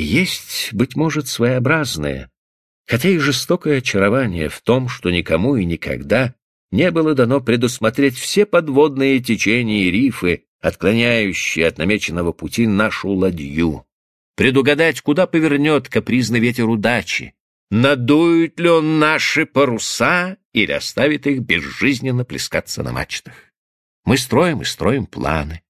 Есть, быть может, своеобразное, хотя и жестокое очарование в том, что никому и никогда не было дано предусмотреть все подводные течения и рифы, отклоняющие от намеченного пути нашу ладью, предугадать, куда повернет капризный ветер удачи, надует ли он наши паруса или оставит их безжизненно плескаться на мачтах. Мы строим и строим планы,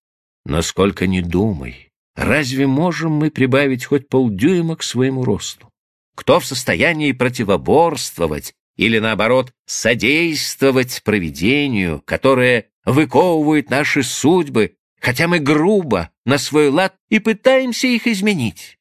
но сколько ни думай, разве можем мы прибавить хоть полдюйма к своему росту? Кто в состоянии противоборствовать или, наоборот, содействовать провидению, которое выковывает наши судьбы, хотя мы грубо, на свой лад, и пытаемся их изменить?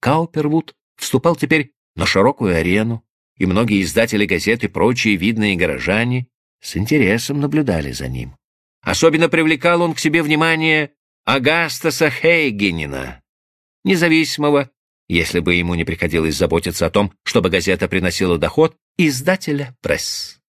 Каупервуд вступал теперь на широкую арену, и многие издатели газет и прочие видные горожане с интересом наблюдали за ним. Особенно привлекал он к себе внимание Агастаса Хейгенина, независимого, если бы ему не приходилось заботиться о том, чтобы газета приносила доход, издателя пресс.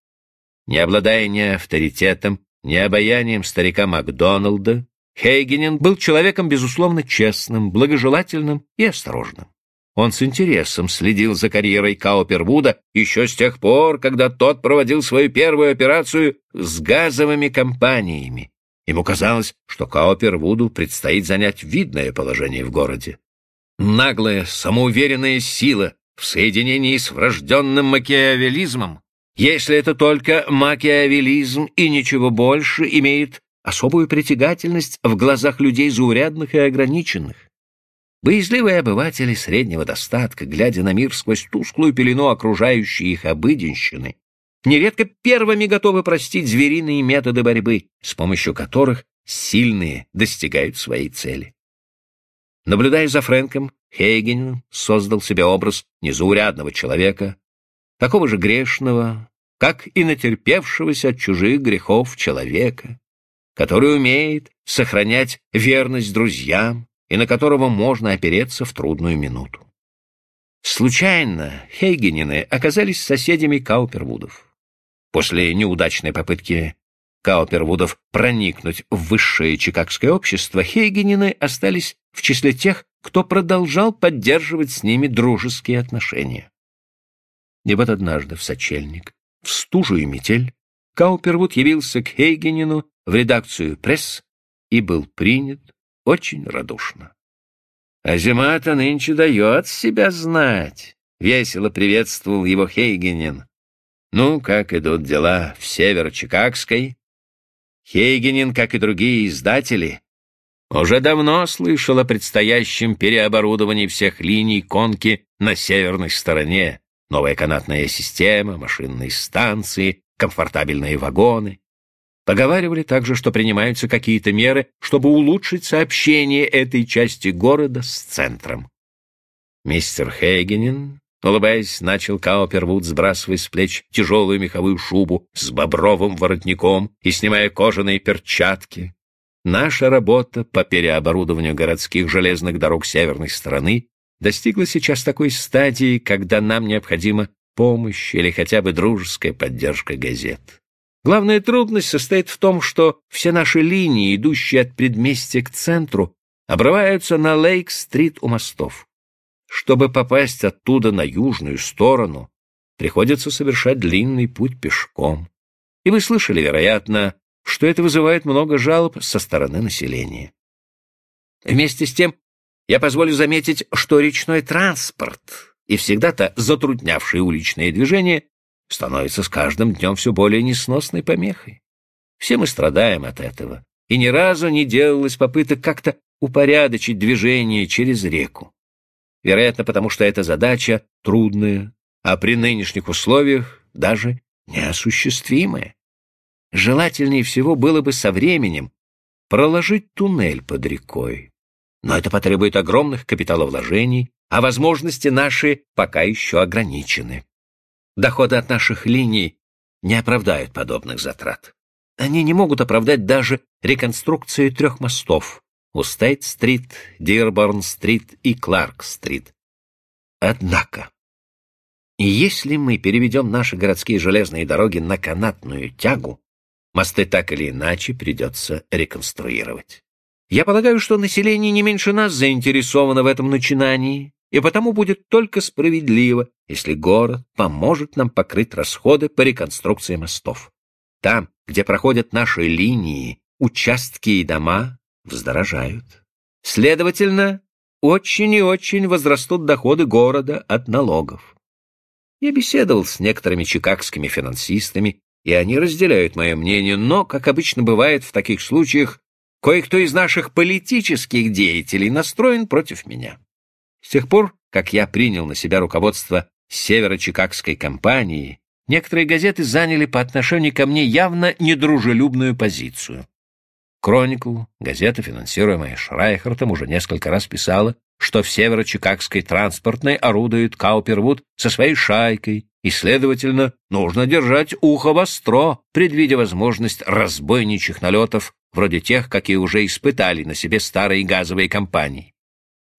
Не обладая ни авторитетом, ни обаянием старика Макдоналда, Хейгенин был человеком, безусловно, честным, благожелательным и осторожным. Он с интересом следил за карьерой Каупервуда еще с тех пор, когда тот проводил свою первую операцию с газовыми компаниями. Ему казалось, что Каупервуду предстоит занять видное положение в городе. Наглая, самоуверенная сила в соединении с врожденным макиавелизмом, если это только макиавелизм и ничего больше, имеет особую притягательность в глазах людей заурядных и ограниченных. Боязливые обыватели среднего достатка, глядя на мир сквозь тусклую пелену окружающей их обыденщины, нередко первыми готовы простить звериные методы борьбы, с помощью которых сильные достигают своей цели. Наблюдая за Фрэнком, Хейген создал себе образ незаурядного человека, такого же грешного, как и натерпевшегося от чужих грехов человека, который умеет сохранять верность друзьям, и на которого можно опереться в трудную минуту. Случайно Хейгенины оказались соседями Каупервудов. После неудачной попытки Каупервудов проникнуть в высшее чикагское общество, Хейгенины остались в числе тех, кто продолжал поддерживать с ними дружеские отношения. И вот однажды в сочельник, в стужу и метель, Каупервуд явился к Хейгенину в редакцию «Пресс» и был принят очень радушно. «А зима-то нынче дает себя знать», — весело приветствовал его Хейгенин. «Ну, как идут дела в Северо-Чикагской?» Хейгенин, как и другие издатели, уже давно слышал о предстоящем переоборудовании всех линий конки на северной стороне. Новая канатная система, машинные станции, комфортабельные вагоны. Поговаривали также, что принимаются какие-то меры, чтобы улучшить сообщение этой части города с центром. Мистер Хейгенин, улыбаясь, начал Каупервуд, сбрасывая с плеч тяжелую меховую шубу с бобровым воротником и снимая кожаные перчатки. Наша работа по переоборудованию городских железных дорог северной стороны достигла сейчас такой стадии, когда нам необходима помощь или хотя бы дружеская поддержка газет. Главная трудность состоит в том, что все наши линии, идущие от предместья к центру, обрываются на Лейк-стрит у мостов. Чтобы попасть оттуда на южную сторону, приходится совершать длинный путь пешком. И вы слышали, вероятно, что это вызывает много жалоб со стороны населения. Вместе с тем, я позволю заметить, что речной транспорт и всегда-то затруднявший уличное движение становится с каждым днем все более несносной помехой. Все мы страдаем от этого, и ни разу не делалось попыток как-то упорядочить движение через реку. Вероятно, потому что эта задача трудная, а при нынешних условиях даже неосуществимая. Желательнее всего было бы со временем проложить туннель под рекой. Но это потребует огромных капиталовложений, а возможности наши пока еще ограничены. Доходы от наших линий не оправдают подобных затрат. Они не могут оправдать даже реконструкцию трех мостов у Стейт-стрит, Дирборн-стрит и Кларк-стрит. Однако, если мы переведем наши городские железные дороги на канатную тягу, мосты так или иначе придется реконструировать. Я полагаю, что население не меньше нас заинтересовано в этом начинании, и потому будет только справедливо, если город поможет нам покрыть расходы по реконструкции мостов. Там, где проходят наши линии, участки и дома вздорожают. Следовательно, очень и очень возрастут доходы города от налогов. Я беседовал с некоторыми чикагскими финансистами, и они разделяют мое мнение, но, как обычно бывает в таких случаях, кое-кто из наших политических деятелей настроен против меня. С тех пор, как я принял на себя руководство северо-чикагской компании, некоторые газеты заняли по отношению ко мне явно недружелюбную позицию. Кроникл, газета, финансируемая Шрайхартом, уже несколько раз писала, что в северо-чикагской транспортной орудует Каупервуд со своей шайкой, и, следовательно, нужно держать ухо востро, предвидя возможность разбойничьих налетов, вроде тех, какие уже испытали на себе старые газовые компании.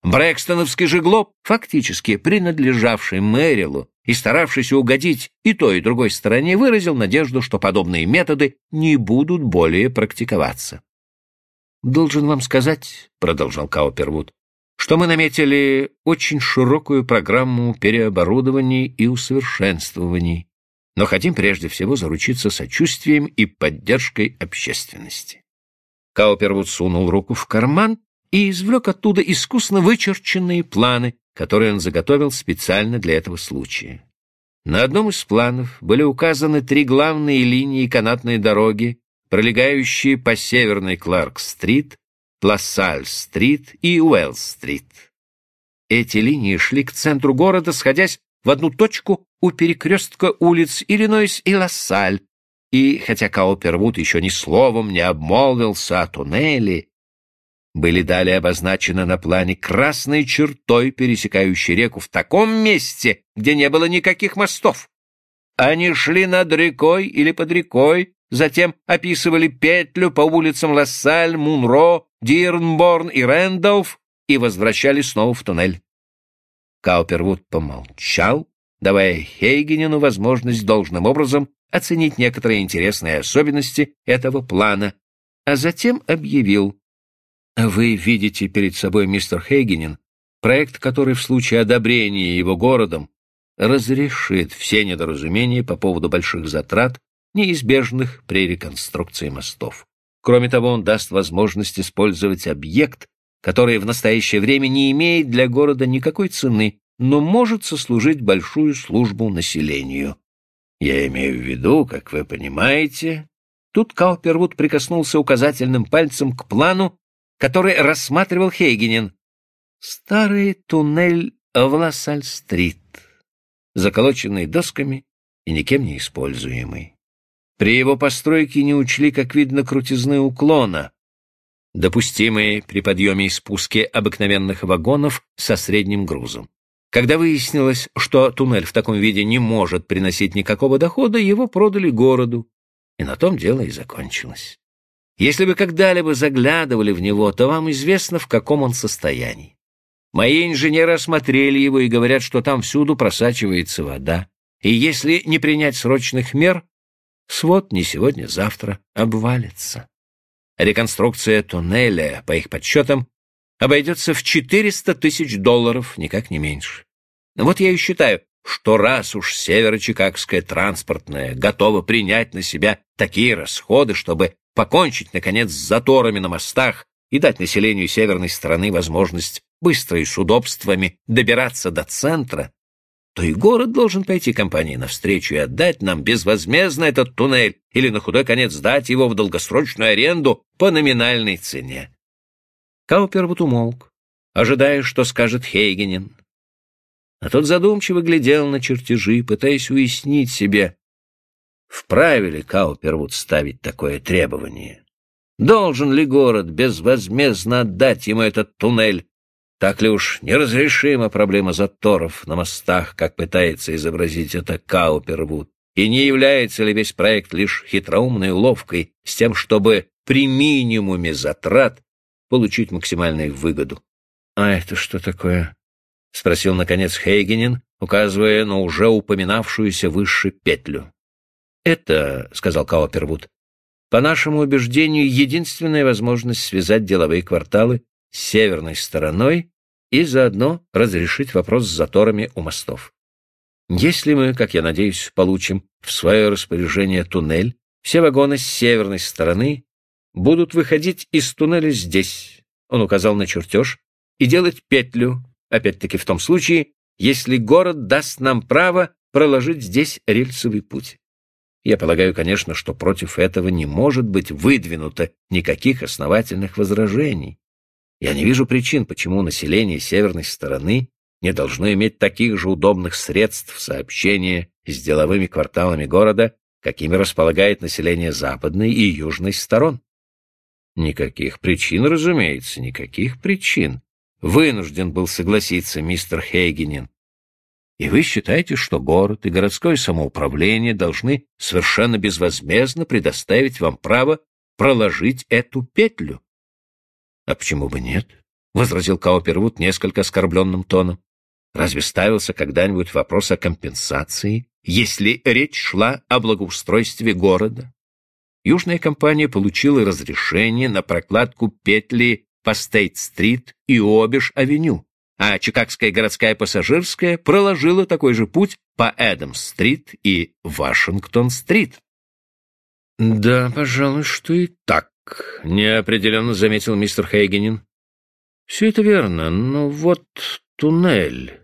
Брэкстоновский же глоб, фактически принадлежавший Мэрилу и старавшийся угодить и той, и другой стороне, выразил надежду, что подобные методы не будут более практиковаться. «Должен вам сказать», — продолжал Каупервуд, что мы наметили очень широкую программу переоборудований и усовершенствований, но хотим прежде всего заручиться сочувствием и поддержкой общественности. Каупервуд сунул руку в карман и извлек оттуда искусно вычерченные планы, которые он заготовил специально для этого случая. На одном из планов были указаны три главные линии канатной дороги, пролегающие по северной Кларк-стрит, Лассаль-стрит и Уэлл-стрит. Эти линии шли к центру города, сходясь в одну точку у перекрестка улиц Иллинойс и Лассаль, и, хотя Каупервуд еще ни словом не обмолвился о туннеле, были далее обозначены на плане красной чертой, пересекающей реку в таком месте, где не было никаких мостов. Они шли над рекой или под рекой, затем описывали петлю по улицам Лассаль, Мунро, Дирнборн и Рэндалф и возвращались снова в туннель. Каупервуд помолчал, давая Хейгенину возможность должным образом оценить некоторые интересные особенности этого плана, а затем объявил. «Вы видите перед собой, мистер Хейгенин, проект, который в случае одобрения его городом разрешит все недоразумения по поводу больших затрат неизбежных при реконструкции мостов. Кроме того, он даст возможность использовать объект, который в настоящее время не имеет для города никакой цены, но может сослужить большую службу населению. Я имею в виду, как вы понимаете... Тут Каупервуд прикоснулся указательным пальцем к плану, который рассматривал Хейгенин. Старый туннель в Лассаль-стрит, заколоченный досками и никем не используемый. При его постройке не учли, как видно, крутизны уклона, допустимые при подъеме и спуске обыкновенных вагонов со средним грузом. Когда выяснилось, что туннель в таком виде не может приносить никакого дохода, его продали городу, и на том дело и закончилось. Если вы когда-либо заглядывали в него, то вам известно, в каком он состоянии. Мои инженеры осмотрели его и говорят, что там всюду просачивается вода, и если не принять срочных мер, свод не сегодня-завтра обвалится. Реконструкция туннеля, по их подсчетам, обойдется в 400 тысяч долларов, никак не меньше. Вот я и считаю, что раз уж северо-чикагская транспортная готова принять на себя такие расходы, чтобы покончить, наконец, с заторами на мостах и дать населению северной страны возможность быстро и с удобствами добираться до центра, то и город должен пойти компании навстречу и отдать нам безвозмездно этот туннель или на худой конец сдать его в долгосрочную аренду по номинальной цене. Каупервуд умолк, ожидая, что скажет Хейгенин. А тот задумчиво глядел на чертежи, пытаясь уяснить себе, вправе ли Каупервуд ставить такое требование. Должен ли город безвозмездно отдать ему этот туннель, так ли уж неразрешима проблема заторов на мостах, как пытается изобразить это Каупервуд? И не является ли весь проект лишь хитроумной уловкой с тем, чтобы при минимуме затрат получить максимальную выгоду? — А это что такое? — спросил, наконец, Хейгенин, указывая на уже упоминавшуюся выше петлю. — Это, — сказал Каупервуд, — по нашему убеждению, единственная возможность связать деловые кварталы северной стороной и заодно разрешить вопрос с заторами у мостов. Если мы, как я надеюсь, получим в свое распоряжение туннель, все вагоны с северной стороны будут выходить из туннеля здесь, он указал на чертеж, и делать петлю, опять-таки в том случае, если город даст нам право проложить здесь рельсовый путь. Я полагаю, конечно, что против этого не может быть выдвинуто никаких основательных возражений. Я не вижу причин, почему население северной стороны не должно иметь таких же удобных средств сообщения с деловыми кварталами города, какими располагает население западной и южной сторон. Никаких причин, разумеется, никаких причин. Вынужден был согласиться мистер Хейгенин. И вы считаете, что город и городское самоуправление должны совершенно безвозмездно предоставить вам право проложить эту петлю? — А почему бы нет? — возразил Каупервуд несколько оскорбленным тоном. — Разве ставился когда-нибудь вопрос о компенсации, если речь шла о благоустройстве города? Южная компания получила разрешение на прокладку петли по Стейт-стрит и Обиш-авеню, а Чикагская городская пассажирская проложила такой же путь по Эдамс-стрит и Вашингтон-стрит. «Да, пожалуй, что и так», — неопределенно заметил мистер Хейгенин. «Все это верно, но вот туннель.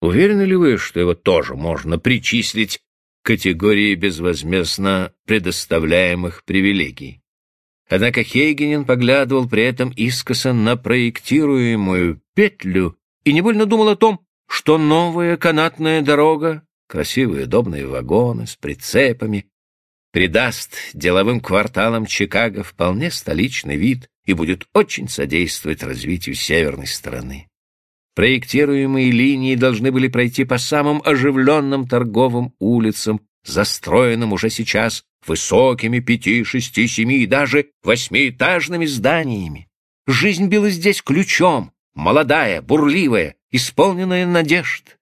Уверены ли вы, что его тоже можно причислить категории безвозмездно предоставляемых привилегий. Однако Хейгенин поглядывал при этом искоса на проектируемую петлю и невольно думал о том, что новая канатная дорога, красивые удобные вагоны с прицепами, придаст деловым кварталам Чикаго вполне столичный вид и будет очень содействовать развитию северной стороны. Проектируемые линии должны были пройти по самым оживленным торговым улицам, застроенным уже сейчас высокими пяти, шести, семи и даже восьмиэтажными зданиями. Жизнь била здесь ключом, молодая, бурливая, исполненная надежд.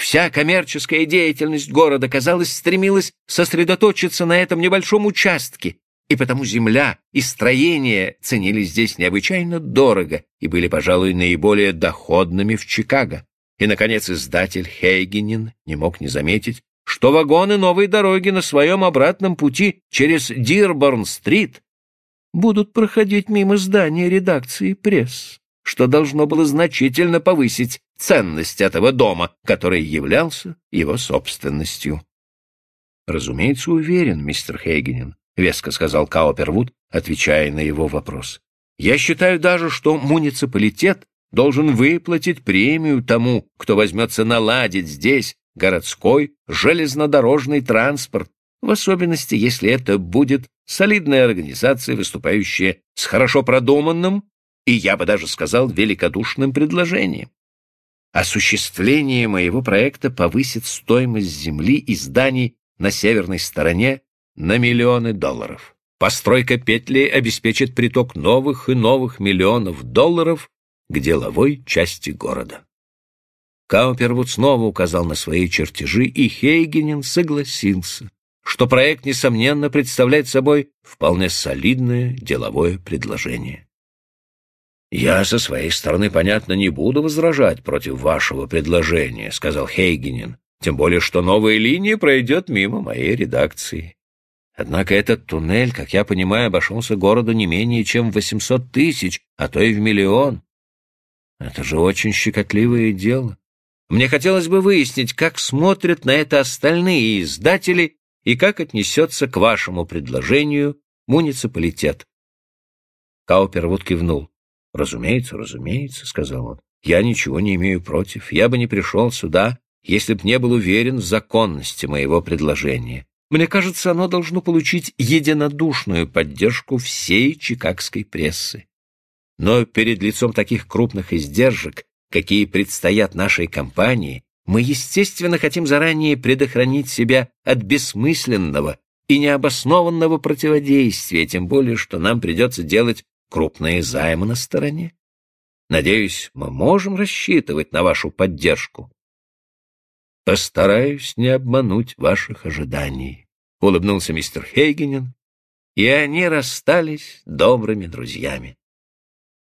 Вся коммерческая деятельность города, казалось, стремилась сосредоточиться на этом небольшом участке, и потому земля и строение ценились здесь необычайно дорого и были, пожалуй, наиболее доходными в Чикаго. И, наконец, издатель Хейгенин не мог не заметить, что вагоны новой дороги на своем обратном пути через Дирборн-стрит будут проходить мимо здания редакции пресс, что должно было значительно повысить ценность этого дома, который являлся его собственностью. Разумеется, уверен, мистер Хейгенин, — веско сказал Каупервуд, отвечая на его вопрос. «Я считаю даже, что муниципалитет должен выплатить премию тому, кто возьмется наладить здесь городской железнодорожный транспорт, в особенности, если это будет солидная организация, выступающая с хорошо продуманным и, я бы даже сказал, великодушным предложением. Осуществление моего проекта повысит стоимость земли и зданий на северной стороне на миллионы долларов. Постройка петли обеспечит приток новых и новых миллионов долларов к деловой части города. Каупервуд снова указал на свои чертежи, и Хейгенен согласился, что проект, несомненно, представляет собой вполне солидное деловое предложение. «Я со своей стороны, понятно, не буду возражать против вашего предложения», — сказал Хейгенен, «тем более, что новая линия пройдет мимо моей редакции. Однако этот туннель, как я понимаю, обошелся городу не менее чем в 800 тысяч, а то и в миллион. Это же очень щекотливое дело. Мне хотелось бы выяснить, как смотрят на это остальные издатели и как отнесется к вашему предложению муниципалитет. Каупер вот кивнул. «Разумеется, разумеется», — сказал он. «Я ничего не имею против. Я бы не пришел сюда, если б не был уверен в законности моего предложения. Мне кажется, оно должно получить единодушную поддержку всей чикагской прессы. Но перед лицом таких крупных издержек, какие предстоят нашей компании, мы, естественно, хотим заранее предохранить себя от бессмысленного и необоснованного противодействия, тем более, что нам придется делать крупные займы на стороне. Надеюсь, мы можем рассчитывать на вашу поддержку. Постараюсь не обмануть ваших ожиданий, — улыбнулся мистер Хейгенен, и они расстались добрыми друзьями.